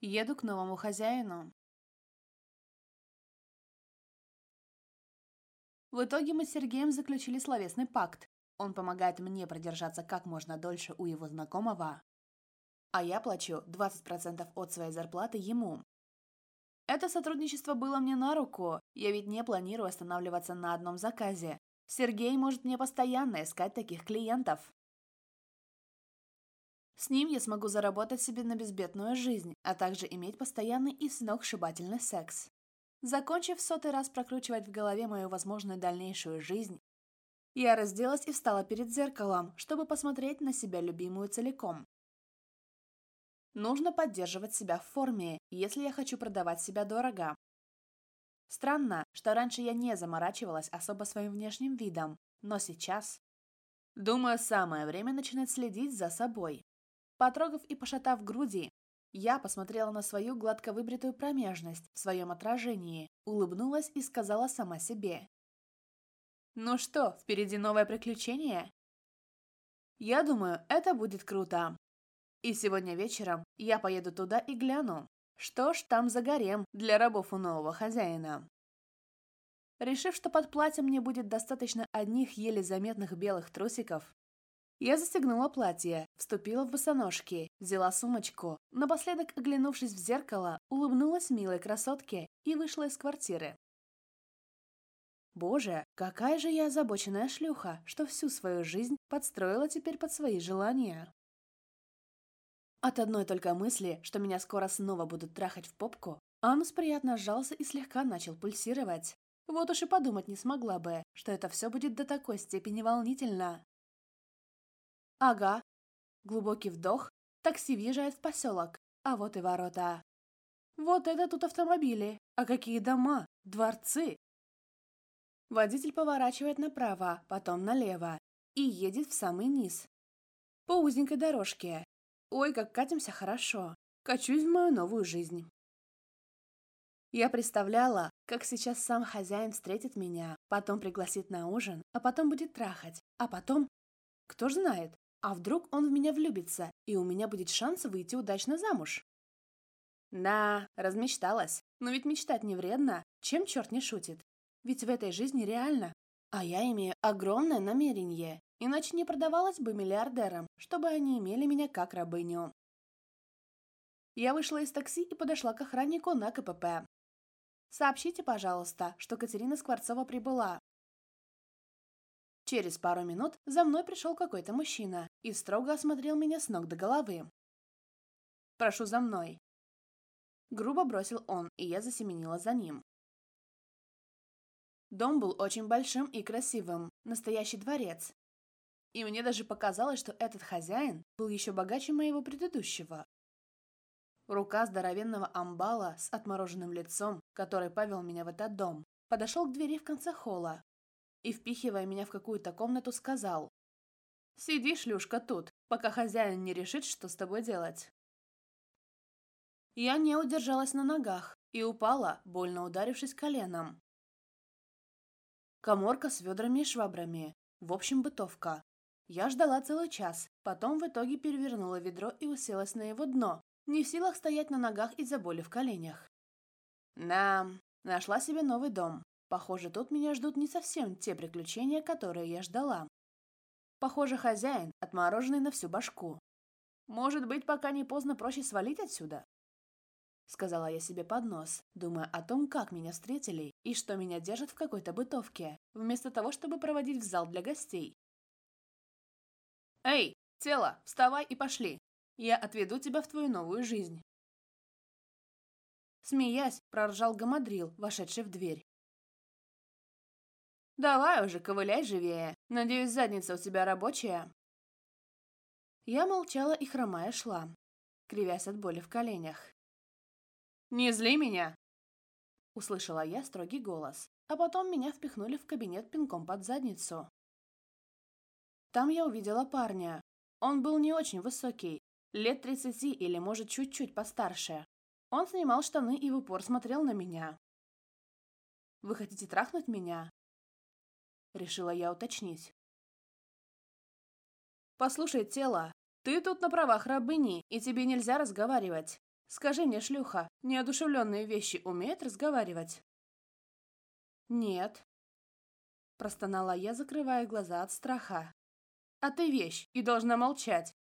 Еду к новому хозяину. В итоге мы с Сергеем заключили словесный пакт. Он помогает мне продержаться как можно дольше у его знакомого, а я плачу 20% от своей зарплаты ему. Это сотрудничество было мне на руку, я ведь не планирую останавливаться на одном заказе. Сергей может мне постоянно искать таких клиентов. С ним я смогу заработать себе на безбедную жизнь, а также иметь постоянный и сногсшибательный секс. Закончив сотый раз прокручивать в голове мою возможную дальнейшую жизнь, я разделась и встала перед зеркалом, чтобы посмотреть на себя любимую целиком. Нужно поддерживать себя в форме, если я хочу продавать себя дорого. Странно, что раньше я не заморачивалась особо своим внешним видом, но сейчас... Думаю, самое время начинать следить за собой. Потрогав и пошатав груди, я посмотрела на свою гладко выбритую промежность в своем отражении, улыбнулась и сказала сама себе. «Ну что, впереди новое приключение?» «Я думаю, это будет круто. И сегодня вечером я поеду туда и гляну, что ж там за гарем для рабов у нового хозяина». Решив, что под платьем мне будет достаточно одних еле заметных белых трусиков, я застегнула платье, вступила в босоножки, взяла сумочку. Напоследок, оглянувшись в зеркало, улыбнулась милой красотке и вышла из квартиры. Боже, какая же я озабоченная шлюха, что всю свою жизнь подстроила теперь под свои желания. От одной только мысли, что меня скоро снова будут трахать в попку, анус приятно сжался и слегка начал пульсировать. Вот уж и подумать не смогла бы, что это все будет до такой степени волнительно. Ага. Глубокий вдох. Такси въезжает в поселок. А вот и ворота. Вот это тут автомобили. А какие дома? Дворцы. Водитель поворачивает направо, потом налево. И едет в самый низ. По узенькой дорожке. Ой, как катимся хорошо. Качусь в мою новую жизнь. Я представляла, как сейчас сам хозяин встретит меня, потом пригласит на ужин, а потом будет трахать, а потом... Кто ж знает, а вдруг он в меня влюбится, и у меня будет шанс выйти удачно замуж? На, размечталась. Но ведь мечтать не вредно, чем черт не шутит. Ведь в этой жизни реально. А я имею огромное намерение, иначе не продавалась бы миллиардерам, чтобы они имели меня как рабыню. Я вышла из такси и подошла к охраннику на КПП. «Сообщите, пожалуйста, что Катерина Скворцова прибыла». Через пару минут за мной пришел какой-то мужчина и строго осмотрел меня с ног до головы. «Прошу за мной!» Грубо бросил он, и я засеменила за ним. Дом был очень большим и красивым, настоящий дворец. И мне даже показалось, что этот хозяин был еще богаче моего предыдущего. Рука здоровенного амбала с отмороженным лицом, который повел меня в этот дом, подошел к двери в конце холла и, впихивая меня в какую-то комнату, сказал Сиди, шлюшка, тут, пока хозяин не решит, что с тобой делать. Я не удержалась на ногах и упала, больно ударившись коленом. Коморка с ведрами и швабрами. В общем, бытовка. Я ждала целый час, потом в итоге перевернула ведро и уселась на его дно, не в силах стоять на ногах из-за боли в коленях. Да, нашла себе новый дом. Похоже, тут меня ждут не совсем те приключения, которые я ждала. Похоже, хозяин, отмороженный на всю башку. Может быть, пока не поздно проще свалить отсюда? Сказала я себе под нос, думая о том, как меня встретили и что меня держат в какой-то бытовке, вместо того, чтобы проводить в зал для гостей. «Эй, тело, вставай и пошли! Я отведу тебя в твою новую жизнь!» Смеясь, проржал гамадрил, вошедший в дверь. «Давай уже, ковыляй живее. Надеюсь, задница у тебя рабочая». Я молчала и хромая шла, кривясь от боли в коленях. «Не зли меня!» Услышала я строгий голос, а потом меня впихнули в кабинет пинком под задницу. Там я увидела парня. Он был не очень высокий, лет 30 или, может, чуть-чуть постарше. Он снимал штаны и в упор смотрел на меня. «Вы хотите трахнуть меня?» решила я уточнить. Послушай, тело, ты тут на правах рабыни, и тебе нельзя разговаривать. Скажи мне, шлюха, неодушевленные вещи умеют разговаривать? Нет. Простонала я, закрывая глаза от страха. А ты вещь и должна молчать.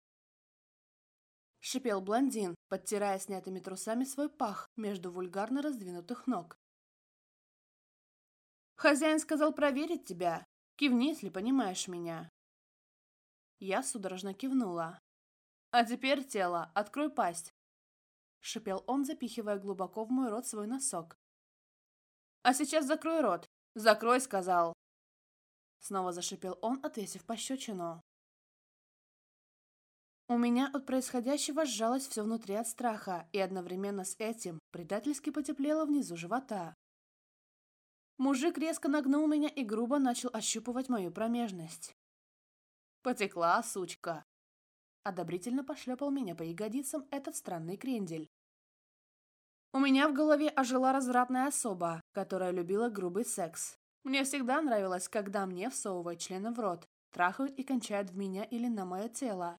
Шипел блондин, подтирая снятыми трусами свой пах между вульгарно раздвинутых ног. Хозяин сказал проверить тебя. Кивни, если понимаешь меня. Я судорожно кивнула. «А теперь, тело, открой пасть!» Шипел он, запихивая глубоко в мой рот свой носок. «А сейчас закрой рот! Закрой!» сказал. Снова зашипел он, отвесив пощечину. У меня от происходящего сжалось все внутри от страха, и одновременно с этим предательски потеплело внизу живота, Мужик резко нагнул меня и грубо начал ощупывать мою промежность. «Потекла, сучка!» Одобрительно пошлепал меня по ягодицам этот странный крендель. У меня в голове ожила развратная особа, которая любила грубый секс. Мне всегда нравилось, когда мне всовывают члены в рот, трахают и кончают в меня или на мое тело.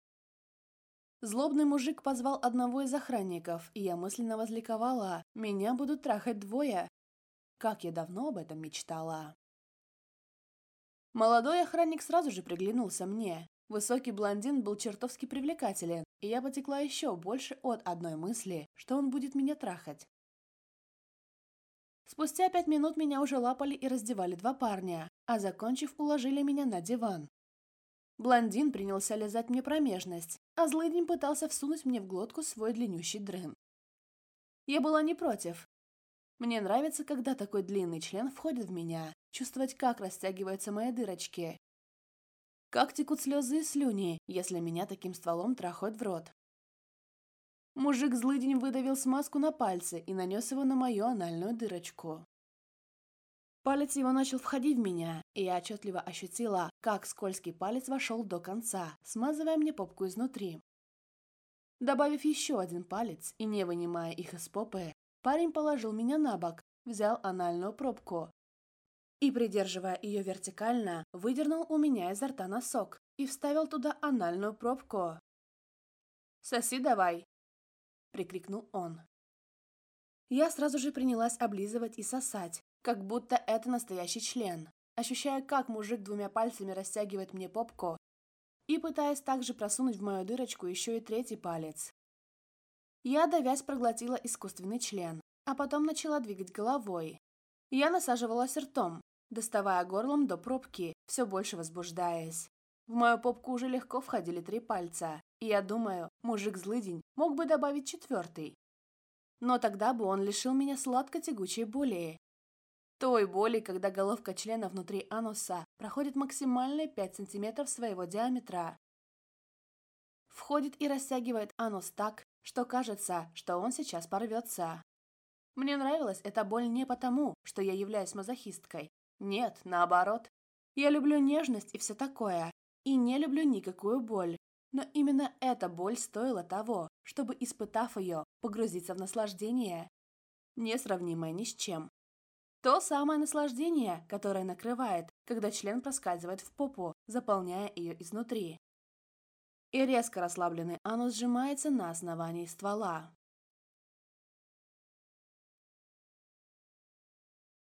Злобный мужик позвал одного из охранников, и я мысленно возликовала. Меня будут трахать двое, как я давно об этом мечтала. Молодой охранник сразу же приглянулся мне. Высокий блондин был чертовски привлекателен, и я потекла еще больше от одной мысли, что он будет меня трахать. Спустя пять минут меня уже лапали и раздевали два парня, а закончив, уложили меня на диван. Блондин принялся лизать мне промежность, а злыдень пытался всунуть мне в глотку свой длиннющий дрын. Я была не против, мне нравится, когда такой длинный член входит в меня, чувствовать, как растягиваются мои дырочки. Как текут слезы и слюни, если меня таким стволом трахают в рот. Мужик злыдень выдавил смазку на пальцы и нанес его на мою анальную дырочку. Палец его начал входить в меня, и я отчетливо ощутила, как скользкий палец вошел до конца, смазывая мне попку изнутри. Добавив еще один палец и не вынимая их из попы, Парень положил меня на бок, взял анальную пробку и, придерживая ее вертикально, выдернул у меня изо рта носок и вставил туда анальную пробку. «Соси давай!» – прикрикнул он. Я сразу же принялась облизывать и сосать, как будто это настоящий член, ощущая, как мужик двумя пальцами растягивает мне попку и пытаясь также просунуть в мою дырочку еще и третий палец. Я, давясь, проглотила искусственный член, а потом начала двигать головой. Я насаживалась ртом, доставая горлом до пробки, все больше возбуждаясь. В мою попку уже легко входили три пальца, и я думаю, мужик-злыдень мог бы добавить четвертый. Но тогда бы он лишил меня сладко-тягучей боли. Той боли, когда головка члена внутри ануса проходит максимальные 5 сантиметров своего диаметра. Входит и растягивает анус так, что кажется, что он сейчас порвется. Мне нравилась эта боль не потому, что я являюсь мазохисткой. Нет, наоборот. Я люблю нежность и все такое, и не люблю никакую боль. Но именно эта боль стоила того, чтобы, испытав ее, погрузиться в наслаждение, несравнимое ни с чем. То самое наслаждение, которое накрывает, когда член проскальзывает в попу, заполняя ее изнутри и резко расслабленный анус сжимается на основании ствола.